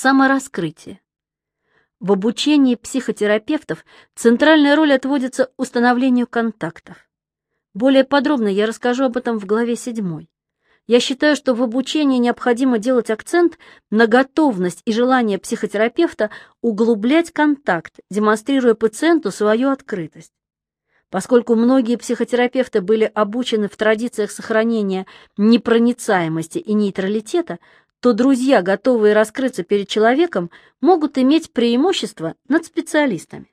Самораскрытие. В обучении психотерапевтов центральная роль отводится установлению контактов. Более подробно я расскажу об этом в главе 7. Я считаю, что в обучении необходимо делать акцент на готовность и желание психотерапевта углублять контакт, демонстрируя пациенту свою открытость. Поскольку многие психотерапевты были обучены в традициях сохранения непроницаемости и нейтралитета, то друзья, готовые раскрыться перед человеком, могут иметь преимущество над специалистами.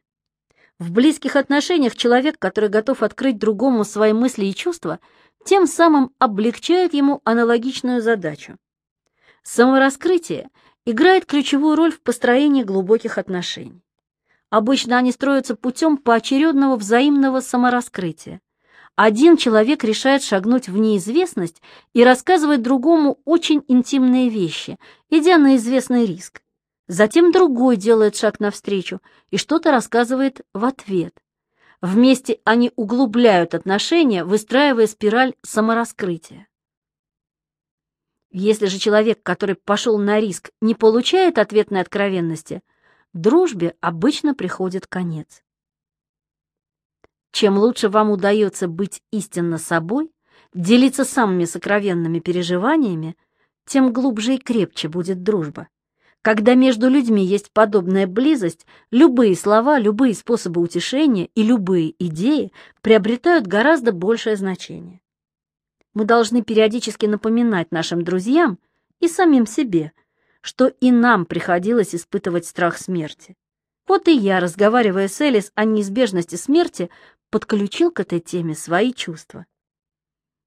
В близких отношениях человек, который готов открыть другому свои мысли и чувства, тем самым облегчает ему аналогичную задачу. Самораскрытие играет ключевую роль в построении глубоких отношений. Обычно они строятся путем поочередного взаимного самораскрытия. Один человек решает шагнуть в неизвестность и рассказывает другому очень интимные вещи, идя на известный риск. Затем другой делает шаг навстречу и что-то рассказывает в ответ. Вместе они углубляют отношения, выстраивая спираль самораскрытия. Если же человек, который пошел на риск, не получает ответной откровенности, дружбе обычно приходит конец. Чем лучше вам удается быть истинно собой, делиться самыми сокровенными переживаниями, тем глубже и крепче будет дружба. Когда между людьми есть подобная близость, любые слова, любые способы утешения и любые идеи приобретают гораздо большее значение. Мы должны периодически напоминать нашим друзьям и самим себе, что и нам приходилось испытывать страх смерти. Вот и я, разговаривая с Элис о неизбежности смерти, подключил к этой теме свои чувства.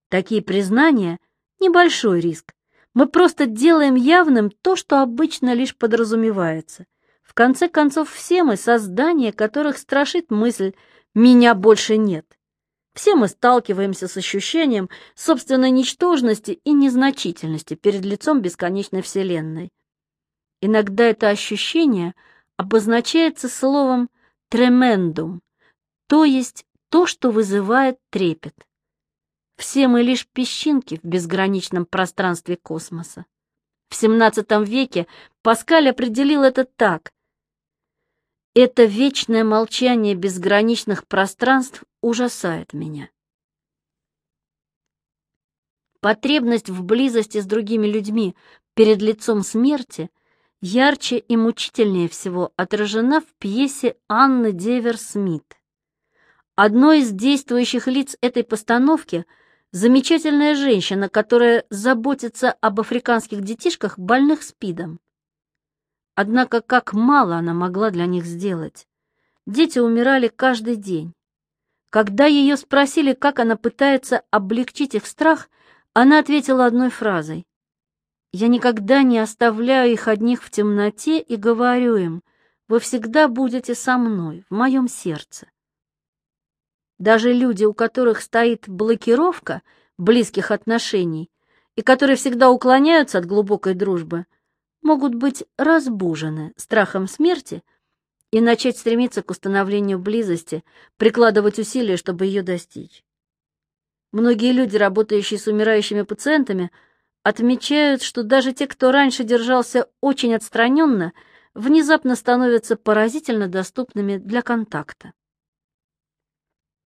Такие признания — небольшой риск. Мы просто делаем явным то, что обычно лишь подразумевается. В конце концов, все мы создания, которых страшит мысль «меня больше нет». Все мы сталкиваемся с ощущением собственной ничтожности и незначительности перед лицом бесконечной Вселенной. Иногда это ощущение обозначается словом «тремендум», то есть то, что вызывает трепет. Все мы лишь песчинки в безграничном пространстве космоса. В XVII веке Паскаль определил это так. Это вечное молчание безграничных пространств ужасает меня. Потребность в близости с другими людьми перед лицом смерти ярче и мучительнее всего отражена в пьесе Анны Девер-Смит. Одно из действующих лиц этой постановки – замечательная женщина, которая заботится об африканских детишках, больных СПИДом. Однако как мало она могла для них сделать. Дети умирали каждый день. Когда ее спросили, как она пытается облегчить их страх, она ответила одной фразой. «Я никогда не оставляю их одних в темноте и говорю им, вы всегда будете со мной, в моем сердце. Даже люди, у которых стоит блокировка близких отношений и которые всегда уклоняются от глубокой дружбы, могут быть разбужены страхом смерти и начать стремиться к установлению близости, прикладывать усилия, чтобы ее достичь. Многие люди, работающие с умирающими пациентами, отмечают, что даже те, кто раньше держался очень отстраненно, внезапно становятся поразительно доступными для контакта.